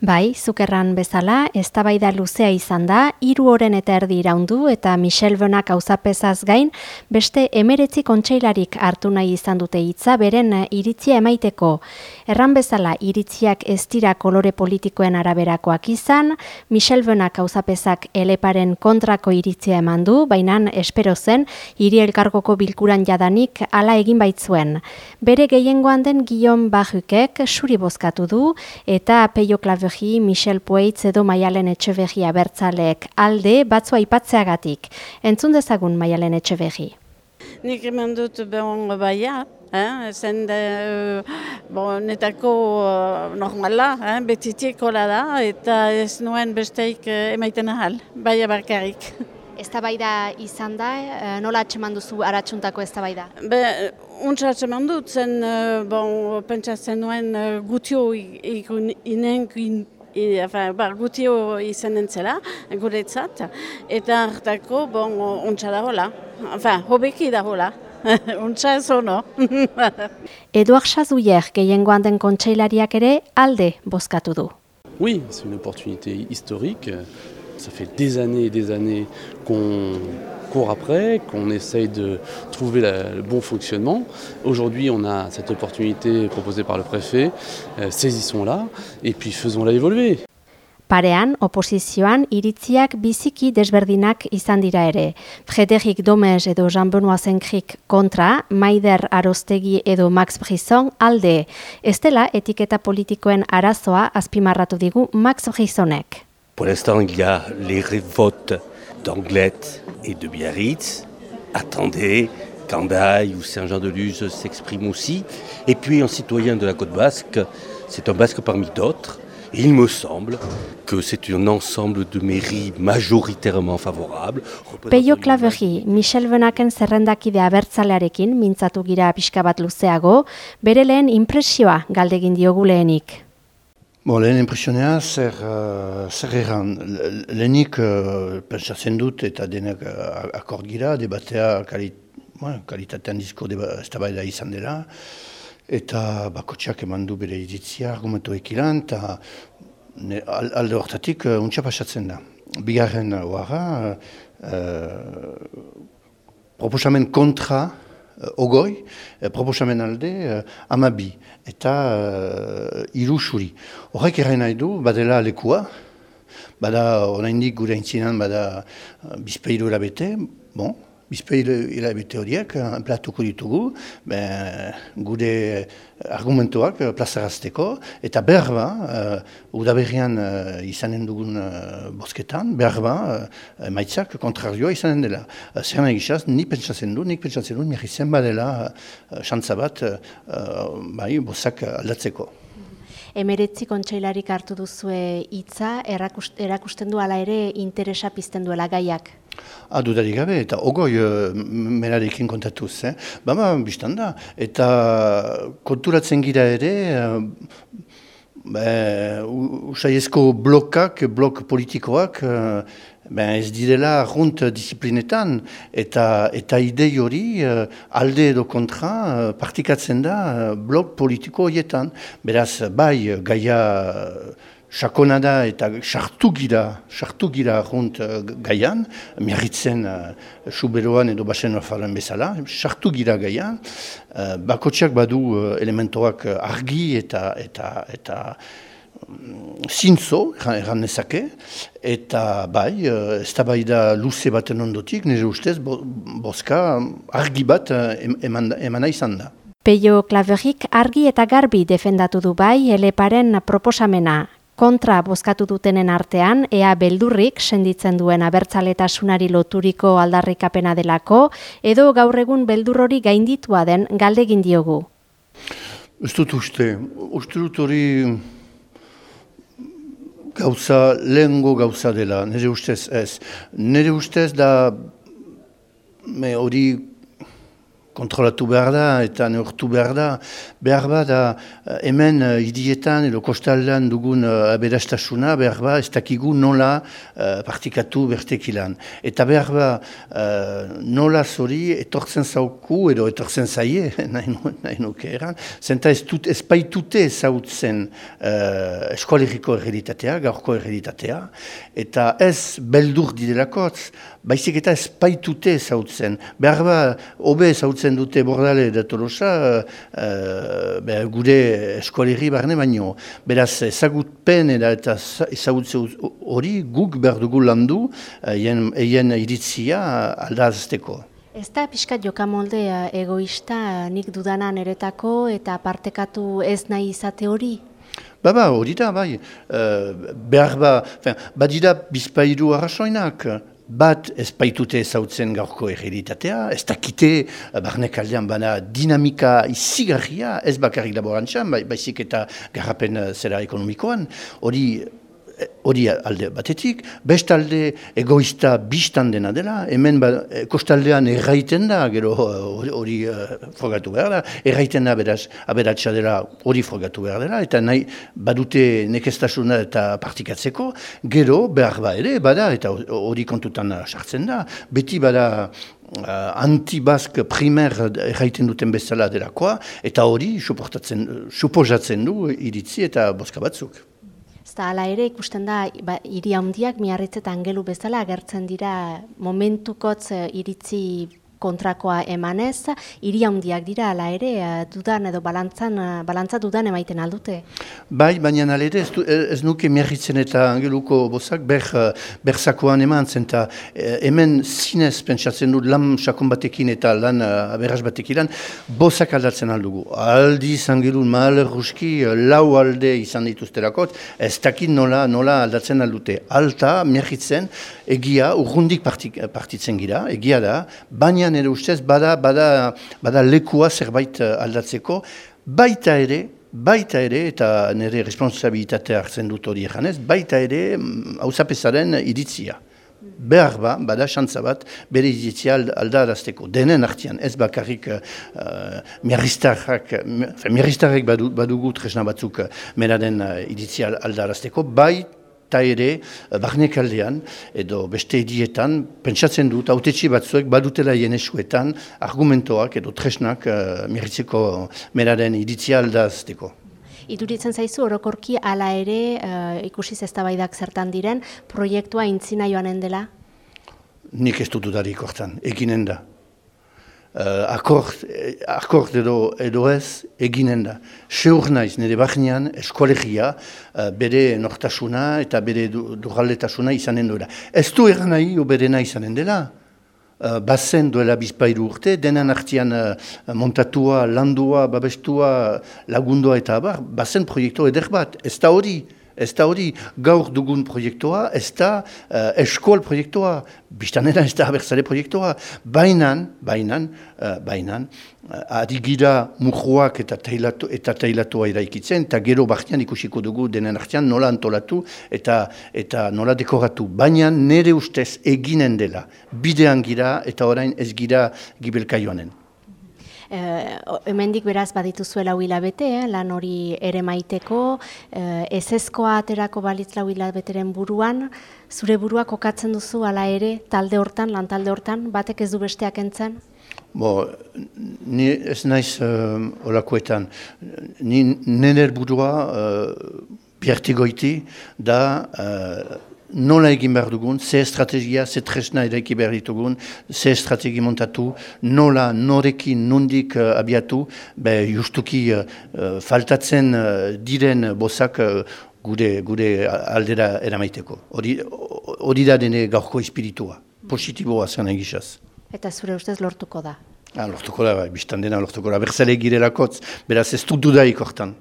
Bai, zukerran bezala, eztabaida luzea izan da, hiru oren eta erdi iraundu eta Michel Bonak auzapezaz gain, beste emeretzi kontseilarik hartu nahi izan dute hitza beren iritzia emaiteko. Erran bezala, iritziak ez dira kolore politikoen araberakoak izan, Michel Bonak auzapezak eleparen kontrako iritzia eman du, baina espero zen, hiri elkargoko bilkuran jadanik ala egin baitzuen. Bere gehiengoan den Guillaume Bajukek suri bozkatu du eta Peio Klaver Etxeberri, Michel Pueitz edo Maialen Etxeberri abertzaleek alde batzua aipatzeagatik. Entzun dezagun Maialen Etxeberri. Nik eman dut behon baia, eh? zen de, bon, netako uh, normala, eh? betitik hola da, eta ez nuen besteik uh, emaiten ahal, baia barkarik. Ez da izan da, eh, nola atxeman duzu aratsuntako ez da Be, untsa atxeman dut, zen, uh, bon, pentsatzen nuen uh, gutio inen ba, gutio izan entzela, guretzat, eta hartako, bon, untsa da hola, enfin, hobeki da hola. Untsa ez ono. Eduard Chazuyer, gehiengoan den kontseilariak ere, alde bozkatu du. Oui, c'est une opportunité historique. Ça fait des années et des années qu'on court après, qu'on essaye de trouver la, le bon fonctionnement. Aujourd'hui, on a cette opportunité proposée par le préfet. Euh, Saisissons-la et puis faisons-la évoluer. Parean, oposizioan, iritziak biziki desberdinak izan dira ere. Frederik Domez edo Jean-Benoît Zenkrik kontra, Maider Arostegi edo Max Brisson alde. Estela etiketa politikoen arazoa azpimarratu digu Max Brissonek. Pour l'instant, il y a les révotes d'Anglette et de Biarritz. Attendez qu'Andaille ou Saint-Jean-de-Luz s'expriment aussi. Et puis un citoyen de la côte basque, c'est un basque parmi d'autres. Il me semble que c'est un ensemble de mairies majoritairement favorables. Peio Klaveri, Michel Benaken zerrendakide abertzalearekin mintzatu gira pixka bat luzeago, bere lehen impresioa galdegin diogu lehenik. Bo, lehen impresionea, zer, uh, zer erran, lehenik uh, pentsatzen dut eta denak uh, akord gira, debatea kalit, bueno, kalitatean dizko ez da izan dela, eta bakotxak eman du bere iritzia, argumentu ekilan, eta alde horretatik uh, untsa pasatzen da. Bigarren uh, uh, proposamen kontra, ogoi, uh, proposamen alde uh, amabi eta uh, irusuri. Horrek errain nahi du, badela lekua, bada oraindik gure intzinan, bada uh, bizpeiru erabete, bon, bizpeiru erabete horiek, platuko ditugu, ben, gure argumentuak plazarazteko, eta behar ba, uh, udaberrian uh, izanen dugun uh, bosketan, behar ba, uh, maitzak kontrarioa izanen dela. Uh, Zer nahi ni pentsatzen du, nik pentsatzen du, miarri zen badela uh, xantza bat, uh, bai, bosak aldatzeko. Emeretzi kontseilarik hartu duzue hitza erakusten du ala ere interesa pizten duela gaiak. Adudarik gabe, eta ogoi uh, menarekin kontatuz, eh? Bama, biztan da. Eta konturatzen gira ere, uh, usaiezko blokak, blok politikoak, uh, ben ez direla runt disiplinetan, eta, eta idei hori uh, alde edo kontra uh, partikatzen da uh, blok politiko horietan. Beraz, bai, gaia... Sakona da eta sartu gira, sartu gira junt uh, gaian, miarritzen suberoan edo basen orfaren bezala, sartu gira gaian, bakotxak badu elementoak argi eta eta eta um, zintzo, erran nezake, eta bai, uh, ez da bai da luze baten ondotik, nire ustez, bo, boska argi bat uh, emana izan da. Peio Klaverik argi eta garbi defendatu du bai eleparen proposamena kontra bozkatu dutenen artean, ea beldurrik senditzen duen abertzaletasunari loturiko aldarrikapena delako, edo gaur egun beldur hori gainditua den galdegin diogu. Ez dut uste, uste dut hori gauza, lehengo gauza dela, nire ustez ez. Nire ustez da hori kontrolatu behar da eta neurtu behar da. Behar ba da hemen idietan edo kostaldean dugun aberastasuna behar ba ez dakigu nola partikatu bertekilan. Eta behar ba nola zori etortzen zauku edo etortzen zaie, nahi nuke eran, zenta ez, dut, ez baitute zautzen uh, eskolegiko erreditatea, gaurko erreditatea, eta ez beldur didelakotz, baizik eta ez baitute zautzen. Behar ba, obe zautzen dute bordale da tolosa, uh, gure eskolegi barne baino. Beraz, ezagutpen eta ezagutze hori guk behar dugu landu, eien uh, iritzia aldazteko. Ez da pixkat jokamolde egoista nik dudanan eretako eta partekatu ez nahi izate hori? Ba, ba, hori da, bai. Uh, behar ba, badira bizpairu arrasoinak. Bat ez baitute ezautzen gaurko erreditatea, ez dakite eh, barnek aldean bana dinamika izigarria, ez bakarrik laborantzan, bai, baizik eta garrapen eh, zera ekonomikoan. Hori hori alde batetik, best alde egoista biztan dena dela, hemen ba, kostaldean erraiten da, gero hori uh, frogatu behar da, erraiten da beraz, aberatsa dela hori frogatu behar dela, eta nahi badute nekestasuna eta partikatzeko, gero behar ba ere, bada, eta hori kontutan sartzen da, beti bada uh, antibask primer erraiten duten bezala delakoa, eta hori suposatzen du iritzi eta boska batzuk. Eta hala ere ikusten da, ba, iri handiak miarritzetan gelu bezala agertzen dira momentukotz eh, iritzi kontrakoa emanez, hiri handiak dira ala ere eh, dudan edo balantzan, eh, balantza dudan emaiten aldute. Bai, baina ere ez, ez nuke miarritzen eta angeluko bozak ber, eh, berzakoan eman zen eta hemen zinez pentsatzen dut lan sakon batekin eta lan aberraz batekin bozak aldatzen aldugu. Aldiz angelun mahal ruski lau alde izan dituzterakot, ez dakit nola, nola aldatzen aldute. Alta, miarritzen, egia, urrundik partitzen gira, egia da, baina nire ustez bada, bada, bada lekua zerbait eh, aldatzeko, baita ere, baita ere, eta nire responsabilitatea hartzen dut hori eganez, baita ere mm, hausapesaren iritzia. Behar ba, bada xantza bat, bere iritzia aldarazteko. Denen artian, ez bakarrik uh, miarriztarrak, miarriztarrak badugu tresna batzuk meraden uh, iritzia aldarazteko, eta ere, eh, barnek aldean, edo beste edietan, pentsatzen dut, autetxi batzuek badutela jenesuetan argumentoak edo tresnak uh, mirritzeko meraren iritzia aldazteko. Iduritzen zaizu, orokorki ala ere, uh, ikusi zeztabaidak zertan diren, proiektua intzina joanen dela? Nik ez dut dudarik hortan, eginen da uh, akord, akord edo, edo ez eginen da. Seur naiz nire baginean eskolegia uh, bere nortasuna eta bere durraldetasuna izanen duela. Ez du eran nahi bere nahi izanen dela. Uh, bazen duela bizpairu urte, denan artian uh, montatua, landua, babestua, lagundua eta abar, bazen proiektu eder bat, ez da hori. Ez da hori gaur dugun proiektua, ez da uh, eskoal proiektua, biztanera ez da abertzale proiektua. Bainan, bainan, uh, bainan, uh, adigira murroak eta teilatu, eta teilatua iraikitzen, eta gero baktian ikusiko dugu denen artean nola antolatu eta eta nola dekoratu. Baina nire ustez eginen dela, bidean gira eta orain ez gira gibelka joanen. Eh, hemendik beraz baditu zuela hilabete, eh, lan hori ere maiteko, eh, ez aterako balitz lau hilabeteren buruan, zure burua kokatzen duzu ala ere talde hortan, lan talde hortan, batek ez du besteak entzen? Bo, ni ez naiz uh, olakoetan, ni nener burua uh, da uh, nola egin behar dugun, ze estrategia, ze tresna eraiki behar ditugun, ze estrategi montatu, nola, norekin, nondik uh, abiatu, be justuki uh, faltatzen uh, diren bozak uh, gure, gure aldera eramaiteko. Hori da dene gaurko espiritua, positiboa zen egizaz. Eta zure ustez lortuko da? Ah, lortuko da, bai, biztan dena lortuko da, berzale girelakotz, beraz ez dut dudaik hortan.